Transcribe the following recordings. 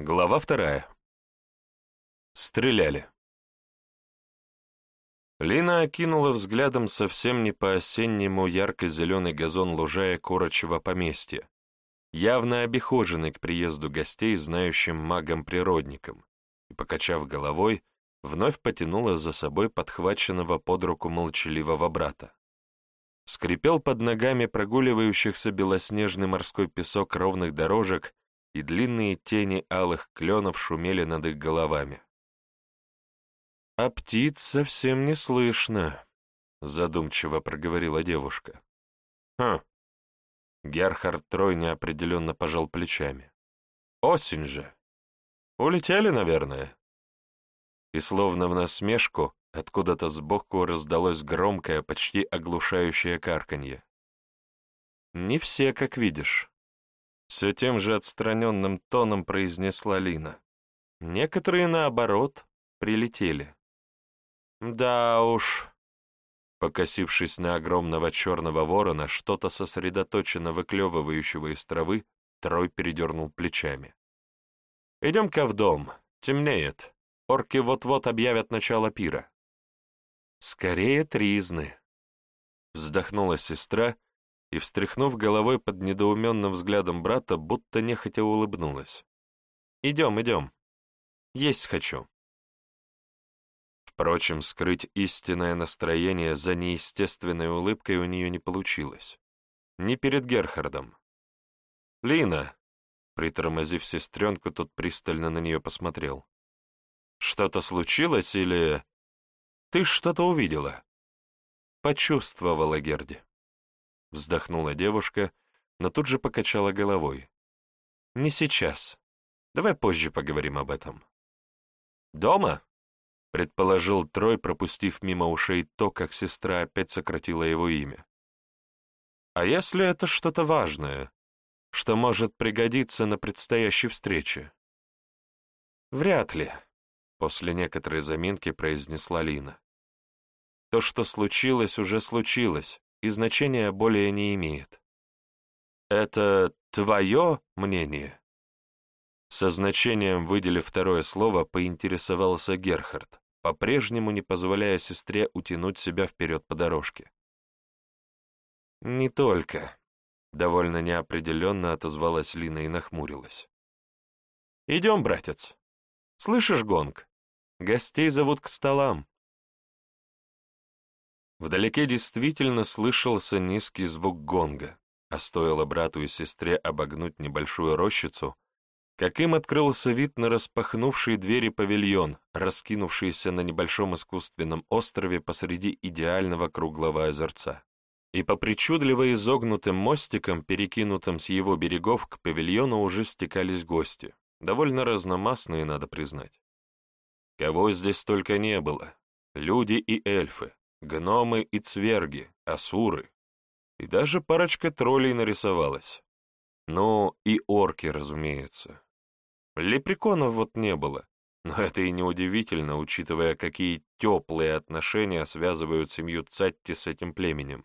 Глава вторая. Стреляли. Лина окинула взглядом совсем не по-осеннему ярко-зеленый газон лужая Корочева поместья, явно обихоженный к приезду гостей, знающим магом-природникам, и, покачав головой, вновь потянула за собой подхваченного под руку молчаливого брата. Скрипел под ногами прогуливающихся белоснежный морской песок ровных дорожек, и длинные тени алых кленов шумели над их головами. «А птиц совсем не слышно», — задумчиво проговорила девушка. «Хм». Герхард Трой неопределенно пожал плечами. «Осень же. Улетели, наверное». И словно в насмешку, откуда-то сбоку раздалось громкое, почти оглушающее карканье. «Не все, как видишь». Все тем же отстраненным тоном произнесла Лина. Некоторые, наоборот, прилетели. Да уж. Покосившись на огромного черного ворона, что-то сосредоточенно выклевывающего из травы, Трой передернул плечами. «Идем-ка в дом. Темнеет. Орки вот-вот объявят начало пира». «Скорее тризны», — вздохнула сестра и, встряхнув головой под недоуменным взглядом брата, будто нехотя улыбнулась. «Идем, идем. Есть хочу». Впрочем, скрыть истинное настроение за неестественной улыбкой у нее не получилось. Не перед Герхардом. «Лина!» Притормозив сестренку, тот пристально на нее посмотрел. «Что-то случилось или...» «Ты что-то увидела?» «Почувствовала Герди». Вздохнула девушка, но тут же покачала головой. «Не сейчас. Давай позже поговорим об этом». «Дома?» — предположил Трой, пропустив мимо ушей то, как сестра опять сократила его имя. «А если это что-то важное, что может пригодиться на предстоящей встрече?» «Вряд ли», — после некоторой заминки произнесла Лина. «То, что случилось, уже случилось, и значения более не имеет. Это твое мнение? Со значением, выделив второе слово, поинтересовался Герхард, по-прежнему не позволяя сестре утянуть себя вперед по дорожке. «Не только», — довольно неопределенно отозвалась Лина и нахмурилась. «Идем, братец. Слышишь гонг? Гостей зовут к столам. Вдалеке действительно слышался низкий звук гонга, а стоило брату и сестре обогнуть небольшую рощицу, как им открылся вид на распахнувший двери павильон, раскинувшийся на небольшом искусственном острове посреди идеального круглого озерца. И по причудливо изогнутым мостикам, перекинутым с его берегов, к павильону уже стекались гости, довольно разномастные, надо признать. Кого здесь только не было, люди и эльфы, гномы и цверги, асуры. И даже парочка троллей нарисовалась. Ну, и орки, разумеется. Лепреконов вот не было, но это и неудивительно, учитывая, какие теплые отношения связывают семью Цатти с этим племенем.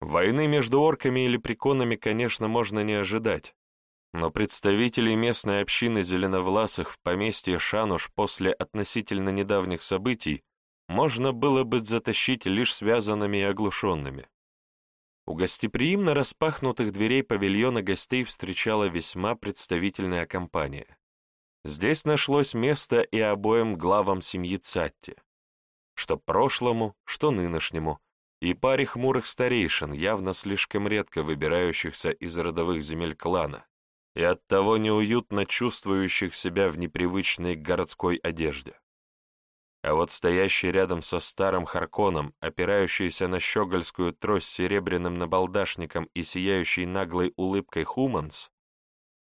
Войны между орками и лепреконами, конечно, можно не ожидать, но представителей местной общины зеленовласых в поместье Шануш после относительно недавних событий можно было бы затащить лишь связанными и оглушенными. У гостеприимно распахнутых дверей павильона гостей встречала весьма представительная компания. Здесь нашлось место и обоим главам семьи Цатти, что прошлому, что нынешнему, и паре хмурых старейшин, явно слишком редко выбирающихся из родовых земель клана, и оттого неуютно чувствующих себя в непривычной городской одежде а вот стоящий рядом со старым Харконом, опирающийся на щегольскую трость серебряным набалдашником и сияющий наглой улыбкой Хуманс,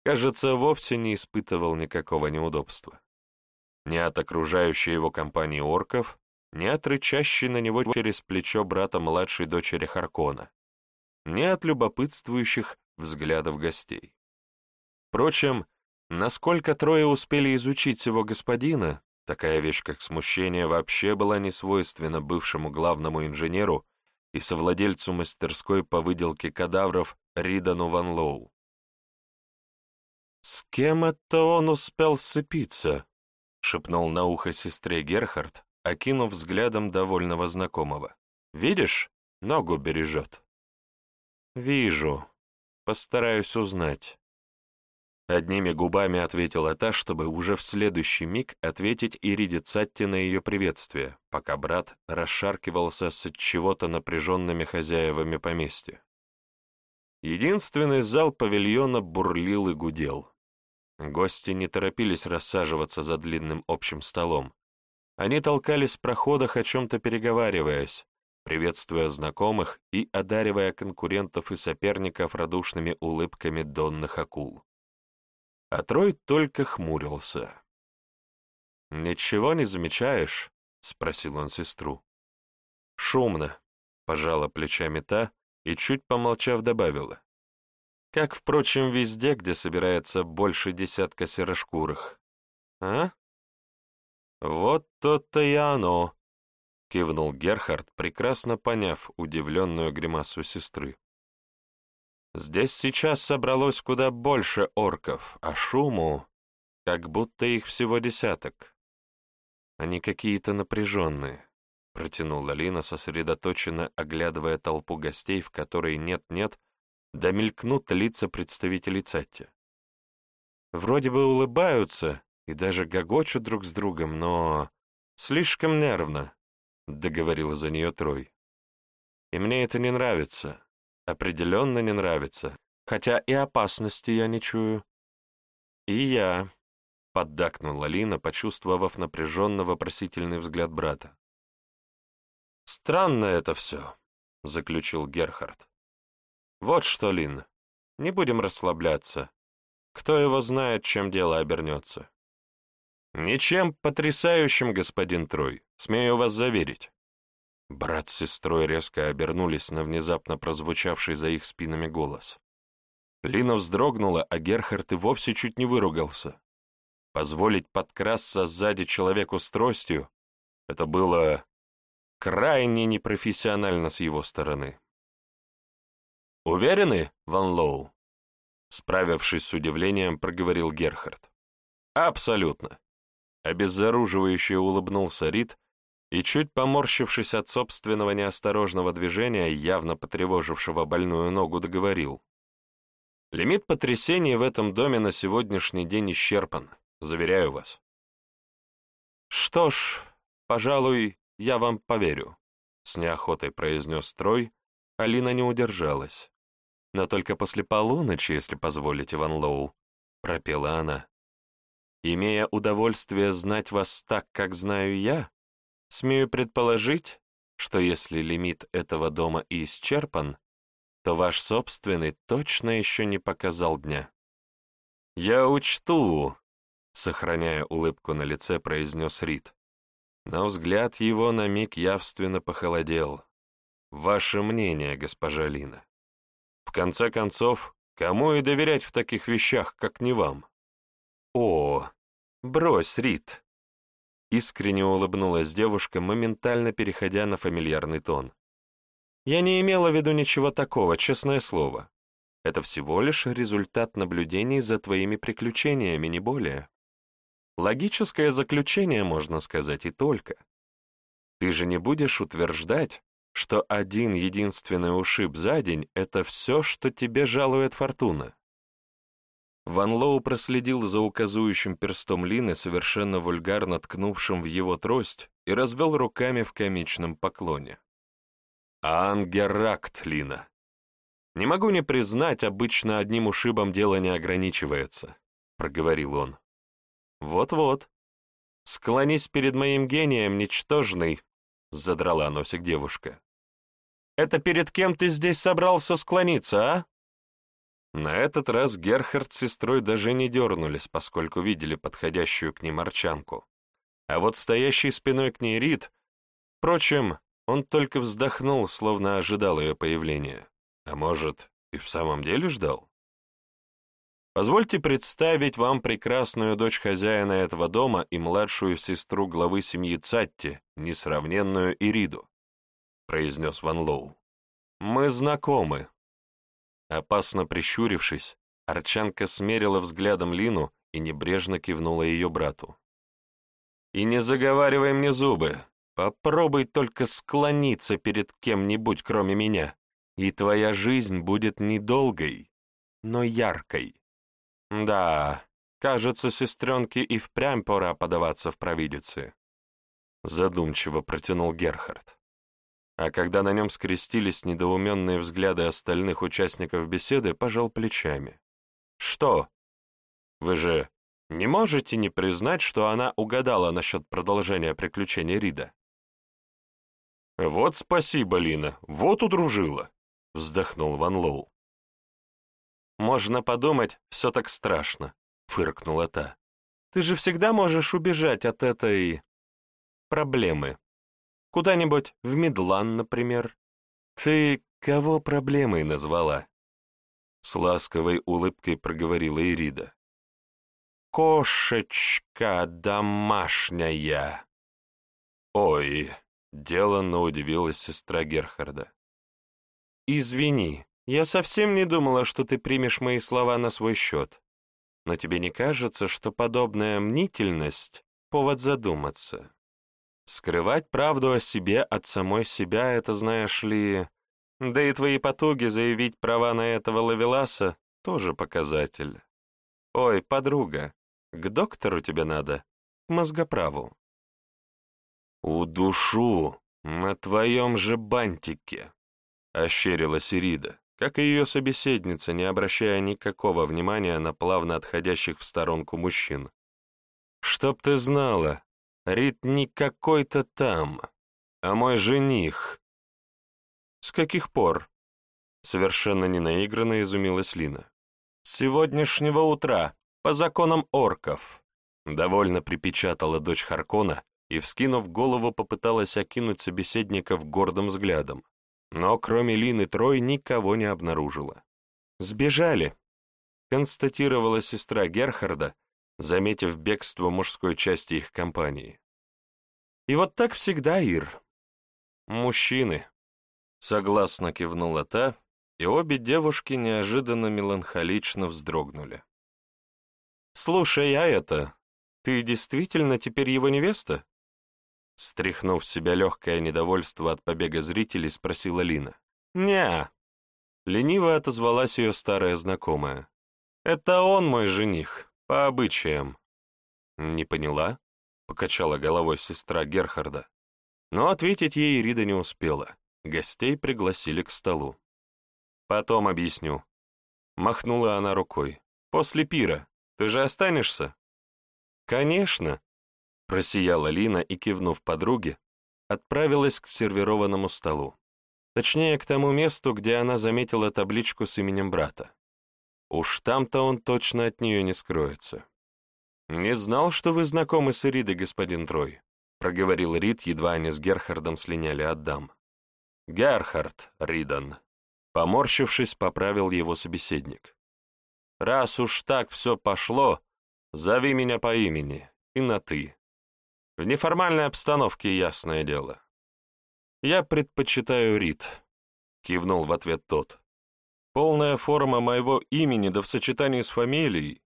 кажется, вовсе не испытывал никакого неудобства. Ни от окружающей его компании орков, ни от рычащей на него через плечо брата младшей дочери Харкона, ни от любопытствующих взглядов гостей. Впрочем, насколько трое успели изучить его господина, Такая вещь, как смущение, вообще была не свойственна бывшему главному инженеру и совладельцу мастерской по выделке кадавров Ридану Ван Лоу. «С кем это он успел сцепиться?» — шепнул на ухо сестре Герхард, окинув взглядом довольного знакомого. «Видишь, ногу бережет». «Вижу. Постараюсь узнать». Одними губами ответила та, чтобы уже в следующий миг ответить Ириде Цатти на ее приветствие, пока брат расшаркивался с чего-то напряженными хозяевами поместья. Единственный зал павильона бурлил и гудел. Гости не торопились рассаживаться за длинным общим столом. Они толкались в проходах, о чем-то переговариваясь, приветствуя знакомых и одаривая конкурентов и соперников радушными улыбками донных акул. А Трой только хмурился. «Ничего не замечаешь?» — спросил он сестру. «Шумно», — пожала плечами та и, чуть помолчав, добавила. «Как, впрочем, везде, где собирается больше десятка серошкурых. А?» «Вот то-то и оно», — кивнул Герхард, прекрасно поняв удивленную гримасу сестры. Здесь сейчас собралось куда больше орков, а шуму, как будто их всего десяток. Они какие-то напряженные, протянула Лина, сосредоточенно оглядывая толпу гостей, в которой нет-нет, да мелькнут лица представителей Цатти. Вроде бы улыбаются и даже гогочут друг с другом, но слишком нервно, — договорил за нее Трой. И мне это не нравится. Определенно не нравится, хотя и опасности я не чую. И я, — поддакнула Лина, почувствовав напряженно вопросительный взгляд брата. «Странно это все», — заключил Герхард. «Вот что, Лин, не будем расслабляться. Кто его знает, чем дело обернется?» «Ничем потрясающим, господин Трой, смею вас заверить. Брат с сестрой резко обернулись на внезапно прозвучавший за их спинами голос. Лина вздрогнула, а Герхард и вовсе чуть не выругался. Позволить подкрасться сзади человеку с тростью — это было крайне непрофессионально с его стороны. «Уверены, Ван Лоу?» Справившись с удивлением, проговорил Герхард. «Абсолютно». Обезоруживающе улыбнулся Рид, и, чуть поморщившись от собственного неосторожного движения, явно потревожившего больную ногу, договорил. «Лимит потрясений в этом доме на сегодняшний день исчерпан, заверяю вас». «Что ж, пожалуй, я вам поверю», — с неохотой произнес Трой, Алина не удержалась. «Но только после полуночи, если позволите, Ван Лоу», — пропела она. «Имея удовольствие знать вас так, как знаю я, Смею предположить, что если лимит этого и исчерпан, то ваш собственный точно еще не показал дня. «Я учту», — сохраняя улыбку на лице, произнес Рид. Но взгляд его на миг явственно похолодел. «Ваше мнение, госпожа Лина. В конце концов, кому и доверять в таких вещах, как не вам?» «О, брось, Рид», Искренне улыбнулась девушка, моментально переходя на фамильярный тон. «Я не имела в виду ничего такого, честное слово. Это всего лишь результат наблюдений за твоими приключениями, не более. Логическое заключение, можно сказать, и только. Ты же не будешь утверждать, что один единственный ушиб за день — это все, что тебе жалует фортуна. Ван Лоу проследил за указующим перстом Лины, совершенно вульгарно ткнувшим в его трость, и развел руками в комичном поклоне. «Ангеракт, Лина! Не могу не признать, обычно одним ушибом дело не ограничивается», — проговорил он. «Вот-вот. Склонись перед моим гением, ничтожный», — задрала носик девушка. «Это перед кем ты здесь собрался склониться, а?» На этот раз Герхард с сестрой даже не дернулись, поскольку видели подходящую к ним арчанку. А вот стоящий спиной к ней Рид, впрочем, он только вздохнул, словно ожидал ее появления. А может, и в самом деле ждал? Позвольте представить вам прекрасную дочь хозяина этого дома и младшую сестру главы семьи Цатти, несравненную Ириду, произнес Ван Лоу. Мы знакомы, Опасно прищурившись, Арчанка смерила взглядом Лину и небрежно кивнула ее брату. «И не заговаривай мне зубы. Попробуй только склониться перед кем-нибудь, кроме меня, и твоя жизнь будет недолгой, но яркой. Да, кажется, сестренке и впрямь пора подаваться в провидицы». Задумчиво протянул Герхард. А когда на нем скрестились недоуменные взгляды остальных участников беседы, пожал плечами. «Что? Вы же не можете не признать, что она угадала насчет продолжения приключений Рида?» «Вот спасибо, Лина, вот удружила», — вздохнул Ван Лоу. «Можно подумать, все так страшно», — фыркнула та. «Ты же всегда можешь убежать от этой... проблемы. Куда-нибудь в Медлан, например. Ты кого проблемой назвала?» С ласковой улыбкой проговорила Ирида. «Кошечка домашняя!» «Ой!» — деланно удивилась сестра Герхарда. «Извини, я совсем не думала, что ты примешь мои слова на свой счет. Но тебе не кажется, что подобная мнительность — повод задуматься? Скрывать правду о себе от самой себя — это, знаешь ли, да и твои потуги заявить права на этого лавеласа — тоже показатель. Ой, подруга, к доктору тебе надо, к мозгоправу. У душу на твоем же бантике, — ощерилась Ирида, как и ее собеседница, не обращая никакого внимания на плавно отходящих в сторонку мужчин. Чтоб ты знала, Рид не какой-то там, а мой жених, «С каких пор?» Совершенно ненаигранно изумилась Лина. «С сегодняшнего утра, по законам орков», довольно припечатала дочь Харкона и, вскинув голову, попыталась окинуть собеседников гордым взглядом, но кроме Лины Трой никого не обнаружила. «Сбежали», — констатировала сестра Герхарда, заметив бегство мужской части их компании. «И вот так всегда, Ир. Мужчины, Согласно кивнула та, и обе девушки неожиданно меланхолично вздрогнули. «Слушай, а это, ты действительно теперь его невеста?» Стряхнув с себя легкое недовольство от побега зрителей, спросила Лина. «Не-а», лениво отозвалась ее старая знакомая. «Это он мой жених, по обычаям». «Не поняла?» — покачала головой сестра Герхарда. Но ответить ей Рида не успела. Гостей пригласили к столу. «Потом объясню». Махнула она рукой. «После пира. Ты же останешься?» «Конечно», — просияла Лина и, кивнув подруге, отправилась к сервированному столу. Точнее, к тому месту, где она заметила табличку с именем брата. Уж там-то он точно от нее не скроется. «Не знал, что вы знакомы с Иридой, господин Трой», — проговорил Рид, едва они с Герхардом слиняли от дам. Герхард Ридан. Поморщившись, поправил его собеседник. «Раз уж так все пошло, зови меня по имени и на «ты». В неформальной обстановке, ясное дело. Я предпочитаю Рид», — кивнул в ответ тот. «Полная форма моего имени да в сочетании с фамилией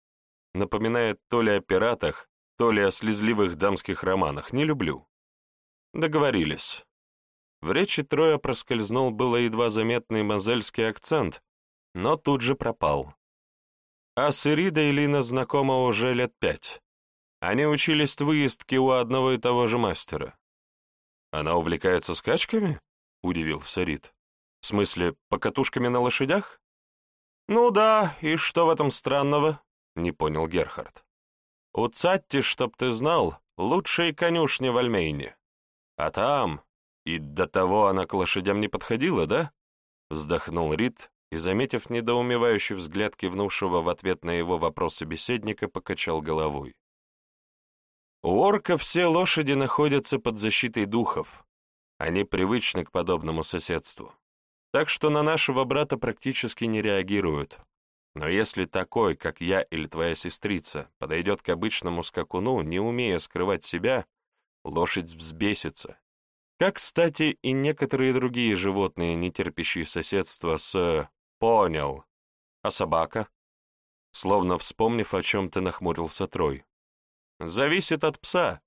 напоминает то ли о пиратах, то ли о слезливых дамских романах. Не люблю». «Договорились». В речи Троя проскользнул было едва заметный мозельский акцент, но тут же пропал. А с Иридой Лина знакома уже лет пять. Они учились в выездке у одного и того же мастера. «Она увлекается скачками?» — удивился Рид. «В смысле, покатушками на лошадях?» «Ну да, и что в этом странного?» — не понял Герхард. «У Цатти, чтоб ты знал, лучшие конюшни в Альмейне. А там, «И до того она к лошадям не подходила, да?» Вздохнул Рид и, заметив недоумевающий взгляд кивнувшего в ответ на его вопрос собеседника, покачал головой. «У орка все лошади находятся под защитой духов. Они привычны к подобному соседству. Так что на нашего брата практически не реагируют. Но если такой, как я или твоя сестрица, подойдет к обычному скакуну, не умея скрывать себя, лошадь взбесится как, кстати, и некоторые другие животные, не терпящие соседства с... Понял. А собака? Словно вспомнив о чем-то, нахмурился Трой. «Зависит от пса.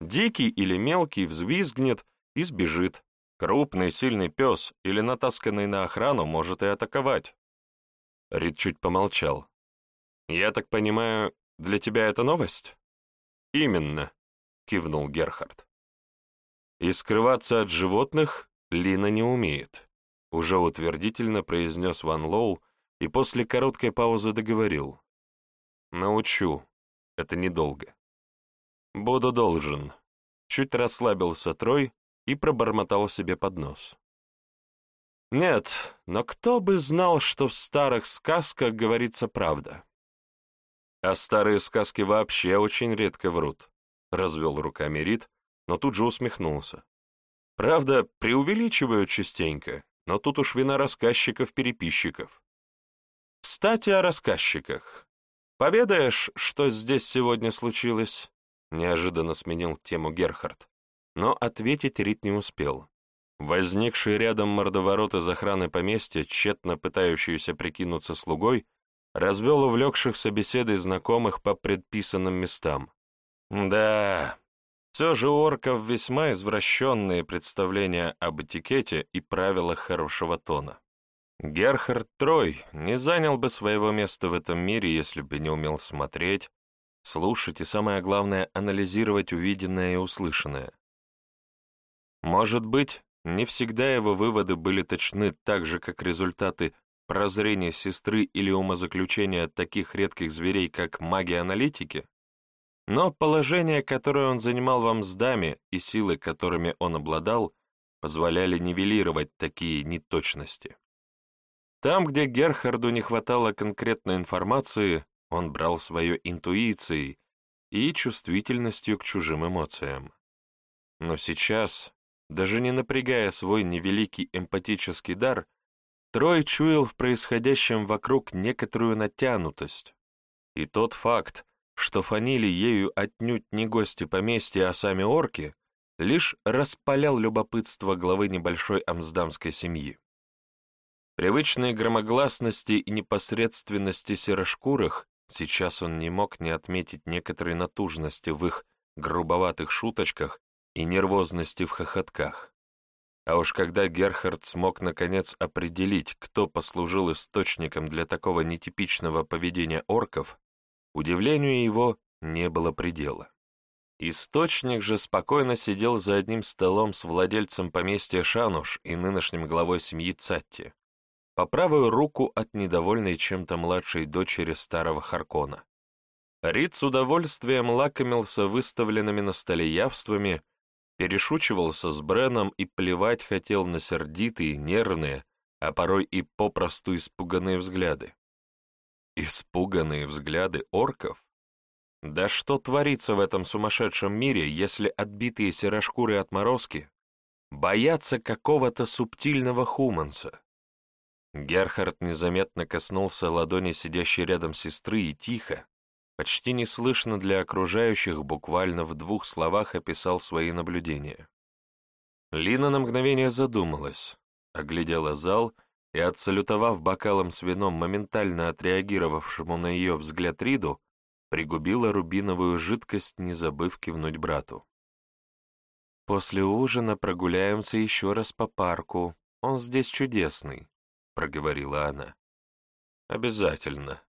Дикий или мелкий взвизгнет и сбежит. Крупный, сильный пес или натасканный на охрану может и атаковать». Рид чуть помолчал. «Я так понимаю, для тебя это новость?» «Именно», — кивнул Герхард. «И скрываться от животных Лина не умеет», — уже утвердительно произнес Ван Лоу и после короткой паузы договорил. «Научу. Это недолго». «Буду должен». Чуть расслабился Трой и пробормотал себе под нос. «Нет, но кто бы знал, что в старых сказках говорится правда?» А старые сказки вообще очень редко врут, — развел руками Рид, но тут же усмехнулся. Правда, преувеличивают частенько, но тут уж вина рассказчиков-переписчиков. Кстати, о рассказчиках. Поведаешь, что здесь сегодня случилось? Неожиданно сменил тему Герхард, но ответить Рид не успел. Возникший рядом мордоворот из охраны поместья, тщетно пытающийся прикинуться слугой, развел увлекшихся беседой знакомых по предписанным местам. Да, все же у орков весьма извращенные представления об этикете и правилах хорошего тона. Герхард Трой не занял бы своего места в этом мире, если бы не умел смотреть, слушать и, самое главное, анализировать увиденное и услышанное. Может быть, не всегда его выводы были точны так же, как результаты прозрение сестры или умозаключения таких редких зверей, как маги-аналитики, но положение, которое он занимал в Амсдаме, и силы, которыми он обладал, позволяли нивелировать такие неточности. Там, где Герхарду не хватало конкретной информации, он брал свою интуицией и чувствительностью к чужим эмоциям. Но сейчас, даже не напрягая свой невеликий эмпатический дар, Трой чуял в происходящем вокруг некоторую натянутость, и тот факт, что фанили ею отнюдь не гости поместья, а сами орки, лишь распалял любопытство главы небольшой амсдамской семьи. Привычной громогласности и непосредственности серошкурых сейчас он не мог не отметить некоторой натужности в их грубоватых шуточках и нервозности в хохотках. А уж когда Герхард смог наконец определить, кто послужил источником для такого нетипичного поведения орков, удивлению его не было предела. Источник же спокойно сидел за одним столом с владельцем поместья Шануш и нынешним главой семьи Цатти, по правую руку от недовольной чем-то младшей дочери старого Харкона. Рид с удовольствием лакомился выставленными на столе явствами, перешучивался с Бреном и плевать хотел на сердитые, нервные, а порой и попросту испуганные взгляды. Испуганные взгляды орков? Да что творится в этом сумасшедшем мире, если отбитые серошкуры отморозки боятся какого-то субтильного хуманца? Герхард незаметно коснулся ладони сидящей рядом сестры и тихо, почти неслышно для окружающих, буквально в двух словах описал свои наблюдения. Лина на мгновение задумалась, оглядела зал и, отсалютовав бокалом с вином, моментально отреагировавшему на ее взгляд Риду, пригубила рубиновую жидкость, не забыв кивнуть брату. «После ужина прогуляемся еще раз по парку. Он здесь чудесный», — проговорила она. «Обязательно»,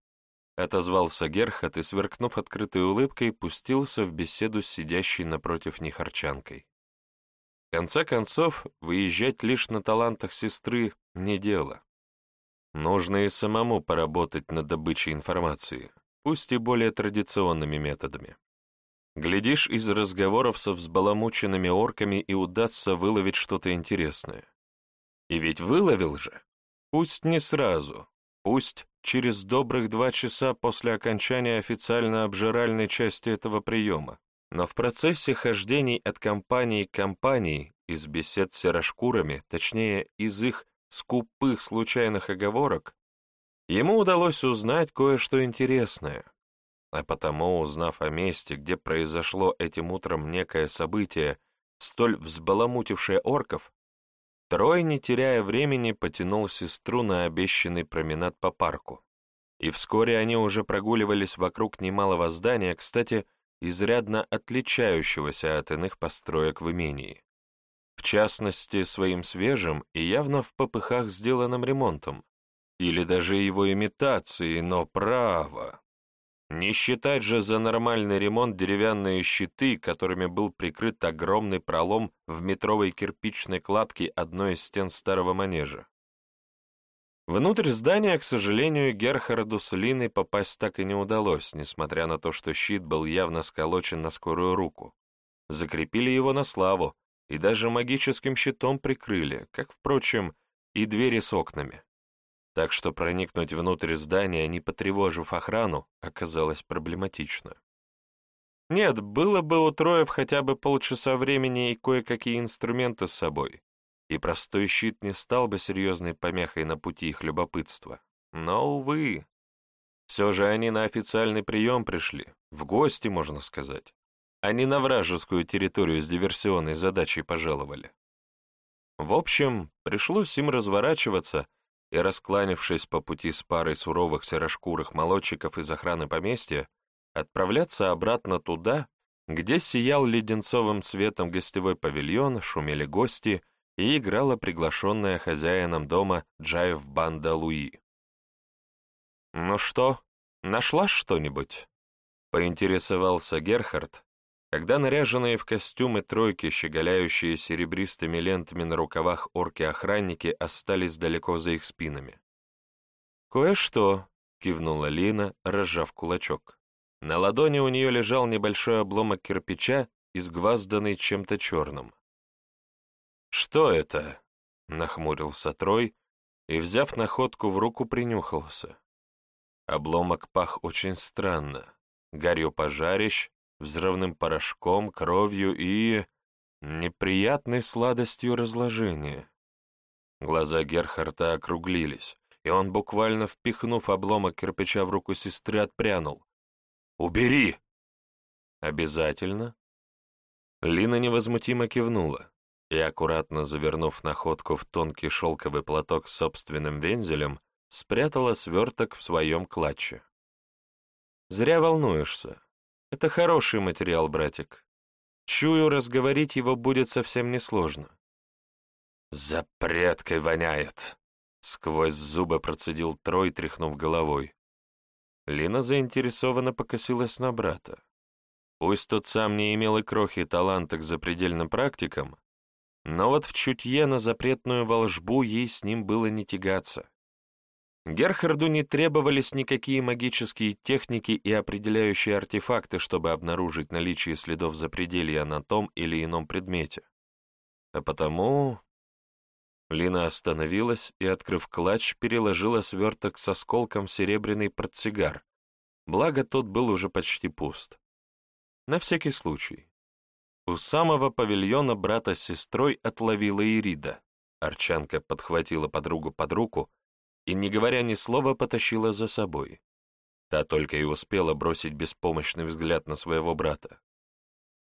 Отозвался Герхат и, сверкнув открытой улыбкой, пустился в беседу с сидящей напротив них арчанкой. В конце концов, выезжать лишь на талантах сестры — не дело. Нужно и самому поработать над добычей информации, пусть и более традиционными методами. Глядишь, из разговоров со взбаламученными орками и удастся выловить что-то интересное. И ведь выловил же, пусть не сразу, пусть через добрых два часа после окончания официально обжиральной части этого приема. Но в процессе хождений от компании к компании, из бесед с серошкурами, точнее, из их скупых случайных оговорок, ему удалось узнать кое-что интересное. А потому, узнав о месте, где произошло этим утром некое событие, столь взбаламутившее орков, Трой, не теряя времени, потянул сестру на обещанный променад по парку. И вскоре они уже прогуливались вокруг немалого здания, кстати, изрядно отличающегося от иных построек в имении. В частности, своим свежим и явно в попыхах сделанным ремонтом, или даже его имитацией, но право. Не считать же за нормальный ремонт деревянные щиты, которыми был прикрыт огромный пролом в метровой кирпичной кладке одной из стен старого манежа. Внутрь здания, к сожалению, Герхарду с Линой попасть так и не удалось, несмотря на то, что щит был явно сколочен на скорую руку. Закрепили его на славу и даже магическим щитом прикрыли, как, впрочем, и двери с окнами. Так что проникнуть внутрь здания, не потревожив охрану, оказалось проблематично. Нет, было бы у Троев хотя бы полчаса времени и кое-какие инструменты с собой, и простой щит не стал бы серьезной помехой на пути их любопытства. Но, увы, все же они на официальный прием пришли, в гости, можно сказать, а не на вражескую территорию с диверсионной задачей пожаловали. В общем, пришлось им разворачиваться и, раскланившись по пути с парой суровых серошкурых молодчиков из охраны поместья, отправляться обратно туда, где сиял леденцовым светом гостевой павильон, шумели гости и играла приглашенная хозяином дома Джаев банда Луи. «Ну что, нашла что-нибудь?» — поинтересовался Герхард, когда наряженные в костюмы тройки, щеголяющие серебристыми лентами на рукавах орки-охранники остались далеко за их спинами. «Кое-что», — кивнула Лина, разжав кулачок. На ладони у нее лежал небольшой обломок кирпича, изгвазданный чем-то черным. «Что это?» — нахмурился Трой и, взяв находку в руку, принюхался. Обломок пах очень странно, гарью пожарищ, взрывным порошком, кровью и... неприятной сладостью разложения. Глаза Герхарта округлились, и он, буквально впихнув обломок кирпича в руку сестры, отпрянул. «Убери!» «Обязательно?» Лина невозмутимо кивнула и, аккуратно завернув находку в тонкий шелковый платок с собственным вензелем, спрятала сверток в своем клатче. «Зря волнуешься. Это хороший материал, братик. Чую, разговорить его будет совсем несложно». «За предкой воняет!» — сквозь зубы процедил Трой, тряхнув головой. Лина заинтересованно покосилась на брата. Пусть тот сам не имел и крохи таланта к запредельным практикам, но вот в чутье на запретную волжбу ей с ним было не тягаться. Герхарду не требовались никакие магические техники и определяющие артефакты, чтобы обнаружить наличие следов запределья на том или ином предмете. А потому... Лина остановилась и, открыв клатч, переложила сверток с осколком серебряный портсигар, благо тот был уже почти пуст. На всякий случай. У самого павильона брата с сестрой отловила Ирида. Арчанка подхватила подругу под руку и, не говоря ни слова, потащила за собой. Та только и успела бросить беспомощный взгляд на своего брата.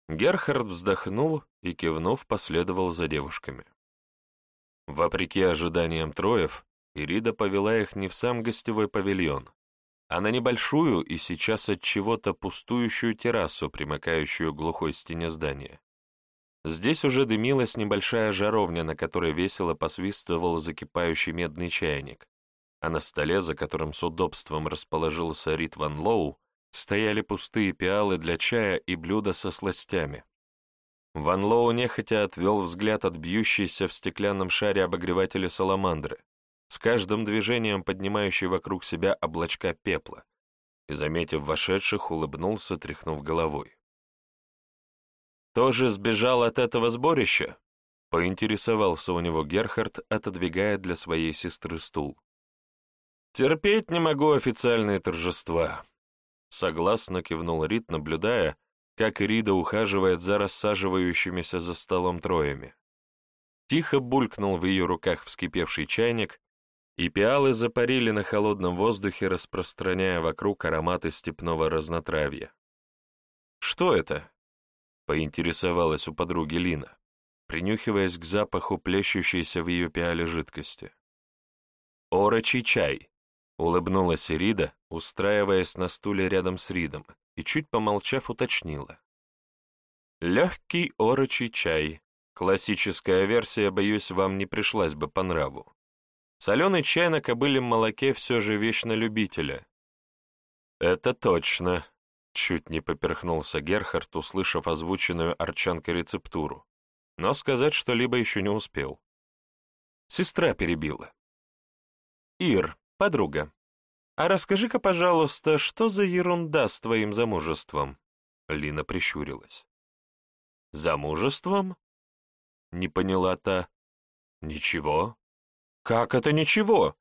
Герхард вздохнул и, кивнув, последовал за девушками. Вопреки ожиданиям Троев, Ирида повела их не в сам гостевой павильон, а на небольшую и сейчас от чего-то пустующую террасу, примыкающую к глухой стене здания. Здесь уже дымилась небольшая жаровня, на которой весело посвистывал закипающий медный чайник, а на столе, за которым с удобством расположился Рит Ван Лоу, стояли пустые пиалы для чая и блюда со сластями. Ван Лоу нехотя отвел взгляд от бьющейся в стеклянном шаре обогревателя саламандры, с каждым движением поднимающий вокруг себя облачка пепла, и, заметив вошедших, улыбнулся, тряхнув головой. «Тоже сбежал от этого сборища?» — поинтересовался у него Герхард, отодвигая для своей сестры стул. «Терпеть не могу официальные торжества», — согласно кивнул Рид, наблюдая, как Рида ухаживает за рассаживающимися за столом троями. Тихо булькнул в ее руках вскипевший чайник, и пиалы запарили на холодном воздухе, распространяя вокруг ароматы степного разнотравья. «Что это?» — поинтересовалась у подруги Лина, принюхиваясь к запаху плещущейся в ее пиале жидкости. «Орочий чай», Улыбнулась Ирида, устраиваясь на стуле рядом с Ридом, и чуть помолчав уточнила. Легкий орочий чай. Классическая версия, боюсь, вам не пришлась бы по нраву. Соленый чай на кобылем молоке все же вещь любителя. Это точно, чуть не поперхнулся Герхард, услышав озвученную Арчанкой рецептуру, но сказать что-либо еще не успел. Сестра перебила. «Ир, подруга, а расскажи-ка, пожалуйста, что за ерунда с твоим замужеством?» Лина прищурилась. «Замужеством?» Не поняла та. «Ничего?» «Как это ничего?»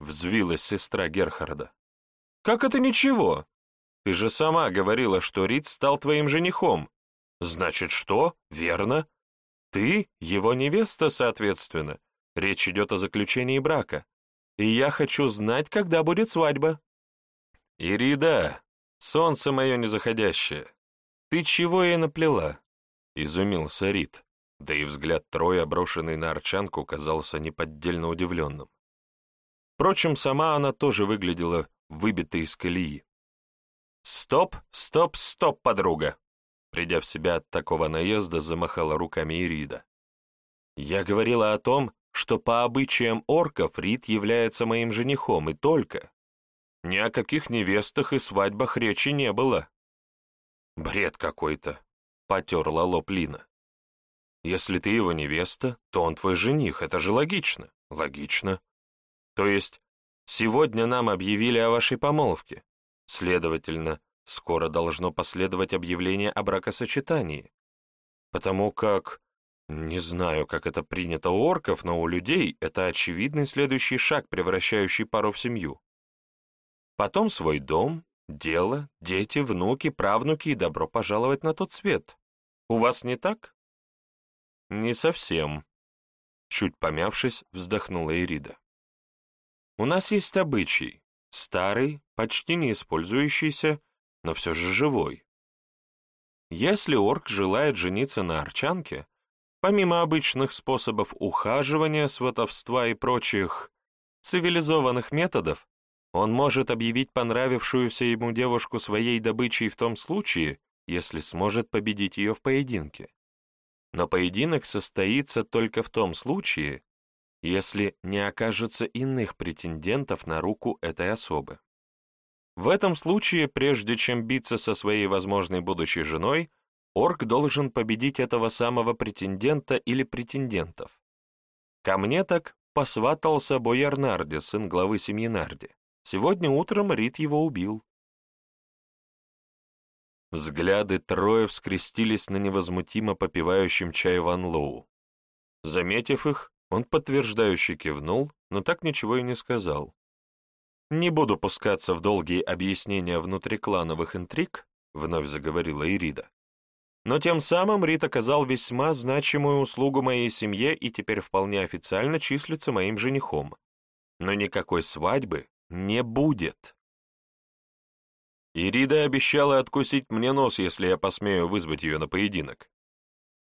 Взвилась сестра Герхарда. «Как это ничего? Ты же сама говорила, что Рид стал твоим женихом. Значит, что? Верно. Ты его невеста, соответственно. Речь идет о заключении брака. И я хочу знать, когда будет свадьба». «Ирида, солнце мое незаходящее, ты чего ей наплела?» — изумился Рид, да и взгляд Троя, брошенный на Арчанку, казался неподдельно удивленным. Впрочем, сама она тоже выглядела выбитой из колеи. «Стоп, стоп, стоп, подруга!» Придя в себя от такого наезда, замахала руками Ирида. «Я говорила о том, что по обычаям орков Рид является моим женихом, и только. Ни о каких невестах и свадьбах речи не было». «Бред какой-то», — потерла лоб Лина. «Если ты его невеста, то он твой жених, это же логично». «Логично. То есть, сегодня нам объявили о вашей помолвке. Следовательно, скоро должно последовать объявление о бракосочетании. Потому как, не знаю, как это принято у орков, но у людей это очевидный следующий шаг, превращающий пару в семью. Потом свой дом, Дело, дети, внуки, правнуки и добро пожаловать на тот свет. У вас не так? Не совсем. Чуть помявшись, вздохнула Ирида. У нас есть обычай, старый, почти не использующийся, но все же живой. Если орк желает жениться на арчанке, помимо обычных способов ухаживания, сватовства и прочих цивилизованных методов, он может объявить понравившуюся ему девушку своей добычей в том случае, если сможет победить ее в поединке. Но поединок состоится только в том случае, если не окажется иных претендентов на руку этой особы. В этом случае, прежде чем биться со своей возможной будущей женой, орк должен победить этого самого претендента или претендентов. Ко мне так посватался бояр Нарди, сын главы семьи Нарди. Сегодня утром Рид его убил. Взгляды трое вскрестились на невозмутимо попивающем чай Ван Лоу. Заметив их, он подтверждающе кивнул, но так ничего и не сказал. «Не буду пускаться в долгие объяснения внутриклановых интриг», — вновь заговорила Ирида. «Но тем самым Рид оказал весьма значимую услугу моей семье и теперь вполне официально числится моим женихом. Но никакой свадьбы не будет. Ирида обещала откусить мне нос, если я посмею вызвать ее на поединок.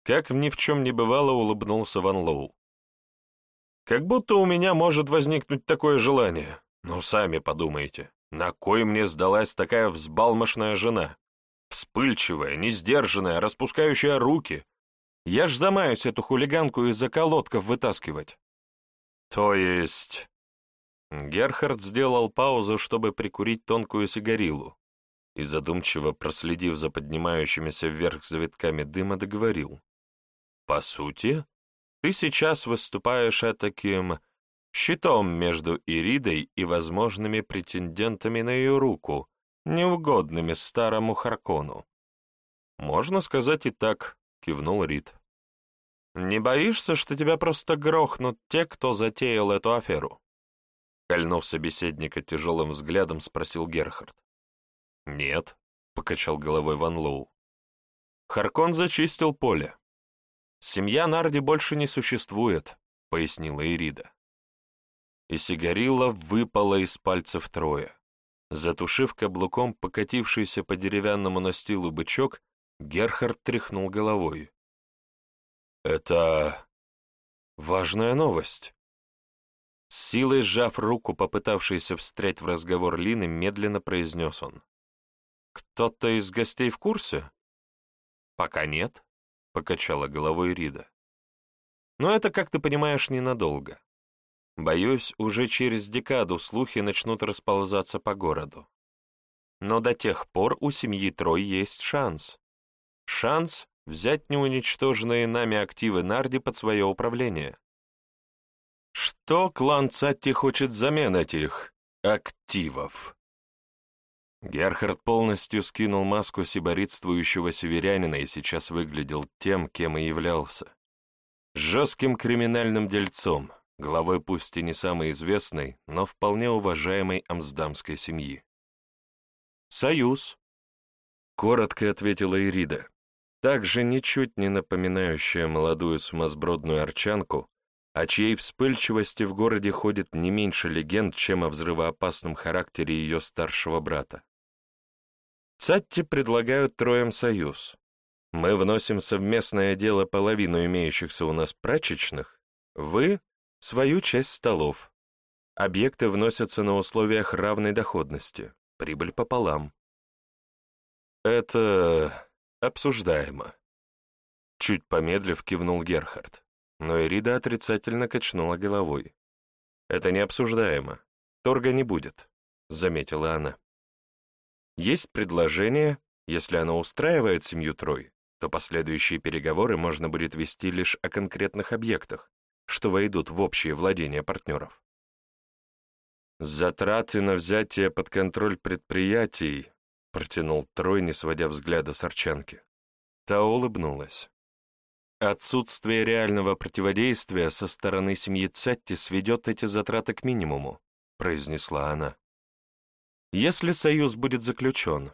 Как ни в чем не бывало, улыбнулся Ван Лоу. Как будто у меня может возникнуть такое желание. Ну, сами подумайте, на кой мне сдалась такая взбалмошная жена? Вспыльчивая, несдержанная, распускающая руки. Я ж замаюсь эту хулиганку из-за колодков вытаскивать. То есть... Герхард сделал паузу, чтобы прикурить тонкую сигарилу, и, задумчиво проследив за поднимающимися вверх завитками дыма, договорил. «По сути, ты сейчас выступаешь таким щитом между Иридой и возможными претендентами на ее руку, неугодными старому Харкону». «Можно сказать и так», — кивнул Рид. «Не боишься, что тебя просто грохнут те, кто затеял эту аферу?» Кольнув собеседника тяжелым взглядом, спросил Герхард. «Нет», — покачал головой Ван Лоу. «Харкон зачистил поле. Семья Нарди больше не существует», — пояснила Ирида. И сигарила выпала из пальцев трое. Затушив каблуком покатившийся по деревянному настилу бычок, Герхард тряхнул головой. «Это важная новость». С силой сжав руку, попытавшийся встрять в разговор Лины, медленно произнес он. «Кто-то из гостей в курсе?» «Пока нет», — покачала головой Рида. «Но это, как ты понимаешь, ненадолго. Боюсь, уже через декаду слухи начнут расползаться по городу. Но до тех пор у семьи Трой есть шанс. Шанс взять неуничтоженные нами активы Нарди под свое управление. Что клан Цатти хочет взамен этих активов? Герхард полностью скинул маску сиборитствующего северянина и сейчас выглядел тем, кем и являлся. Жестким криминальным дельцом, главой пусть и не самой известной, но вполне уважаемой амсдамской семьи. «Союз», — коротко ответила Ирида, также ничуть не напоминающая молодую сумасбродную арчанку, о чьей вспыльчивости в городе ходит не меньше легенд, чем о взрывоопасном характере ее старшего брата. Цатти предлагают троем союз. Мы вносим совместное дело половину имеющихся у нас прачечных, вы — свою часть столов. Объекты вносятся на условиях равной доходности, прибыль пополам. Это обсуждаемо. Чуть помедлив кивнул Герхард, но Ирида отрицательно качнула головой. Это не обсуждаемо. Торга не будет, заметила она. Есть предложение, если оно устраивает семью Трой, то последующие переговоры можно будет вести лишь о конкретных объектах, что войдут в общее владение партнеров. Затраты на взятие под контроль предприятий, протянул Трой, не сводя взгляда с Арчанки. Та улыбнулась. Отсутствие реального противодействия со стороны семьи Цетти сведет эти затраты к минимуму, произнесла она. Если союз будет заключен,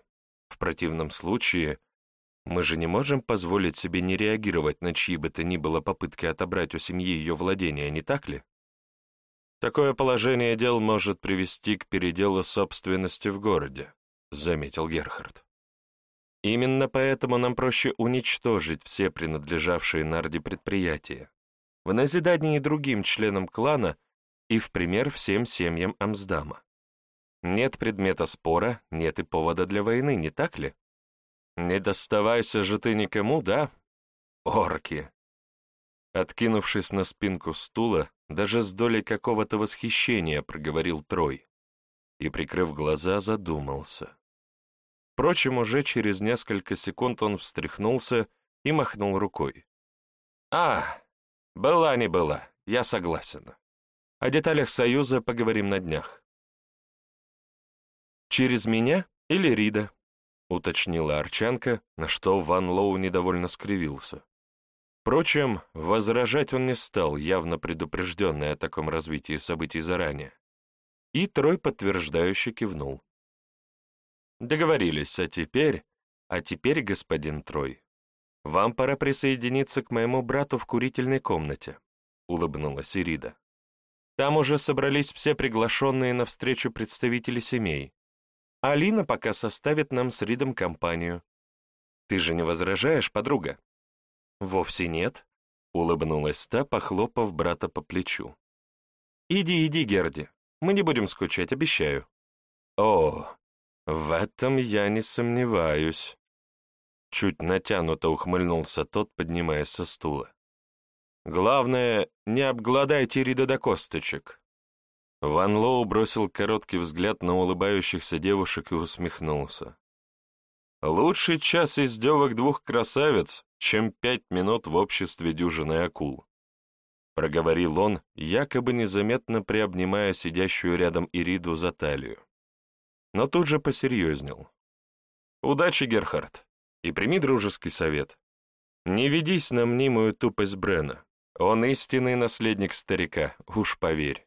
в противном случае мы же не можем позволить себе не реагировать на чьи бы то ни было попытки отобрать у семьи ее владения, не так ли? Такое положение дел может привести к переделу собственности в городе, заметил Герхард. Именно поэтому нам проще уничтожить все принадлежавшие Нарди предприятия, в назидании другим членам клана и в пример всем семьям Амсдама. Нет предмета спора, нет и повода для войны, не так ли? Не доставайся же ты никому, да? Орки!» Откинувшись на спинку стула, даже с долей какого-то восхищения проговорил Трой и, прикрыв глаза, задумался. Впрочем, уже через несколько секунд он встряхнулся и махнул рукой. «А, была не была, я согласен. О деталях союза поговорим на днях. «Через меня или Рида?» — уточнила Арчанка, на что Ван Лоу недовольно скривился. Впрочем, возражать он не стал, явно предупрежденный о таком развитии событий заранее. И Трой подтверждающе кивнул. «Договорились, а теперь... А теперь, господин Трой, вам пора присоединиться к моему брату в курительной комнате», — улыбнулась Ирида. «Там уже собрались все приглашенные на встречу представители семей, Алина пока составит нам с Ридом компанию. Ты же не возражаешь, подруга?» «Вовсе нет», — улыбнулась та, похлопав брата по плечу. «Иди, иди, Герди, мы не будем скучать, обещаю». «О, в этом я не сомневаюсь», — чуть натянуто ухмыльнулся тот, поднимаясь со стула. «Главное, не обгладайте Рида до косточек. Ван Лоу бросил короткий взгляд на улыбающихся девушек и усмехнулся. «Лучший час издевок двух красавиц, чем пять минут в обществе дюжины акул», — проговорил он, якобы незаметно приобнимая сидящую рядом Ириду за талию. Но тут же посерьезнел. «Удачи, Герхард, и прими дружеский совет. Не ведись на мнимую тупость Брена. Он истинный наследник старика, уж поверь».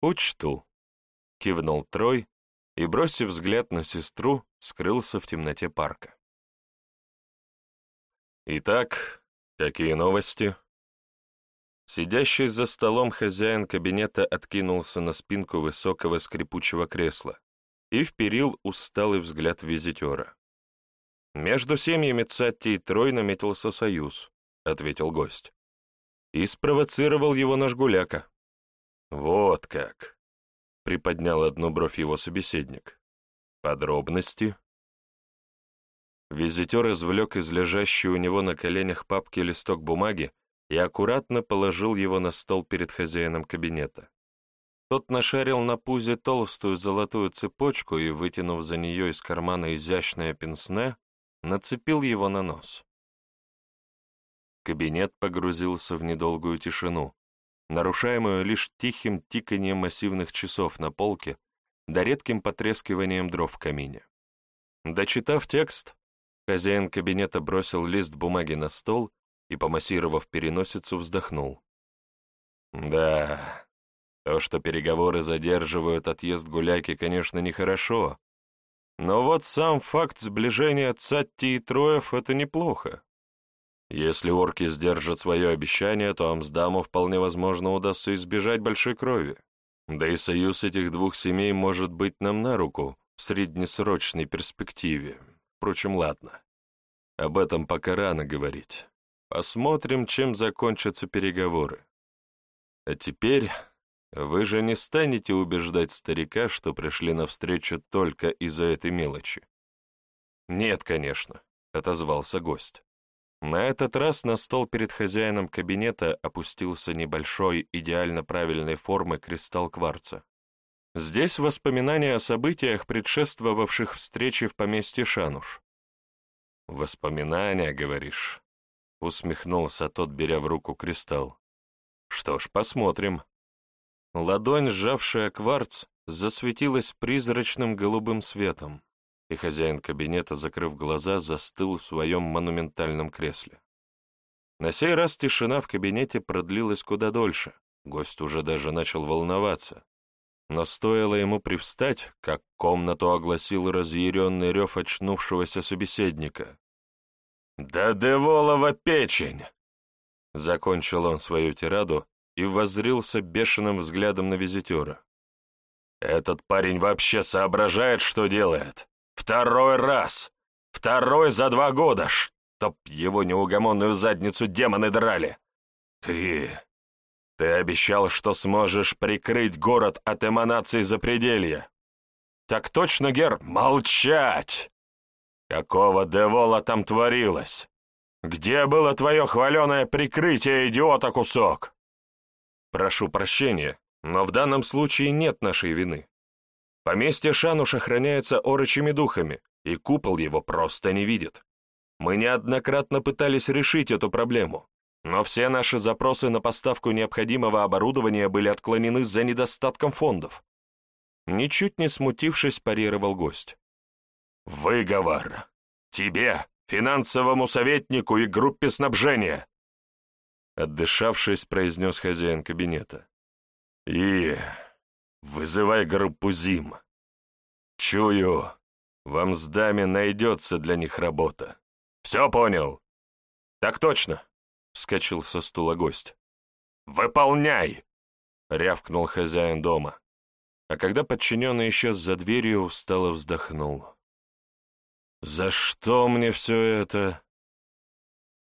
«Учту», — кивнул Трой и, бросив взгляд на сестру, скрылся в темноте парка. «Итак, какие новости?» Сидящий за столом хозяин кабинета откинулся на спинку высокого скрипучего кресла и вперил усталый взгляд визитера. «Между семьями Цатти и Трой наметился союз», — ответил гость. «И спровоцировал его наш гуляка. Вот как, — приподнял одну бровь его собеседник. Подробности? Визитер извлек из лежащей у него на коленях папки листок бумаги и аккуратно положил его на стол перед хозяином кабинета. Тот нашарил на пузе толстую золотую цепочку и, вытянув за нее из кармана изящное пенсне, нацепил его на нос. Кабинет погрузился в недолгую тишину, нарушаемую лишь тихим тиканьем массивных часов на полке да редким потрескиванием дров в камине. Дочитав текст, хозяин кабинета бросил лист бумаги на стол и, помассировав переносицу, вздохнул. «Да, то, что переговоры задерживают отъезд гуляки, конечно, нехорошо, но вот сам факт сближения Цатти и Троев — это неплохо. Если орки сдержат свое обещание, то Амсдаму вполне возможно удастся избежать большой крови. Да и союз этих двух семей может быть нам на руку в среднесрочной перспективе. Впрочем, ладно. Об этом пока рано говорить. Посмотрим, чем закончатся переговоры. А теперь вы же не станете убеждать старика, что пришли навстречу только из-за этой мелочи. Нет, конечно, — отозвался гость. На этот раз на стол перед хозяином кабинета опустился небольшой, идеально правильной формы кристалл кварца. Здесь воспоминания о событиях, предшествовавших встрече в поместье Шануш. «Воспоминания, говоришь?» — усмехнулся тот, беря в руку кристалл. «Что ж, посмотрим». Ладонь, сжавшая кварц, засветилась призрачным голубым светом и хозяин кабинета, закрыв глаза, застыл в своем монументальном кресле. На сей раз тишина в кабинете продлилась куда дольше, гость уже даже начал волноваться. Но стоило ему привстать, как комнату огласил разъяренный рев очнувшегося собеседника. «Да Деволова печень!» Закончил он свою тираду и воззрился бешеным взглядом на визитера. «Этот парень вообще соображает, что делает? Второй раз! Второй за два года! Чтоб его неугомонную задницу демоны драли! Ты... Ты обещал, что сможешь прикрыть город от эманаций запределья. Так точно, Гер, молчать! Какого девола там творилось? Где было твое хваленое прикрытие, идиота кусок? Прошу прощения, но в данном случае нет нашей вины. Поместье Шануш охраняется орочими духами, и купол его просто не видит. Мы неоднократно пытались решить эту проблему, но все наши запросы на поставку необходимого оборудования были отклонены за недостатком фондов. Ничуть не смутившись, парировал гость. «Выговор! Тебе, финансовому советнику и группе снабжения!» Отдышавшись, произнес хозяин кабинета. «И Вызывай группу ЗИМ. Чую, вам с даме найдется для них работа. Все понял? Так точно, вскочил со стула гость. Выполняй! рявкнул хозяин дома. А когда подчиненный исчез за дверью, устало вздохнул. «За что мне все это?»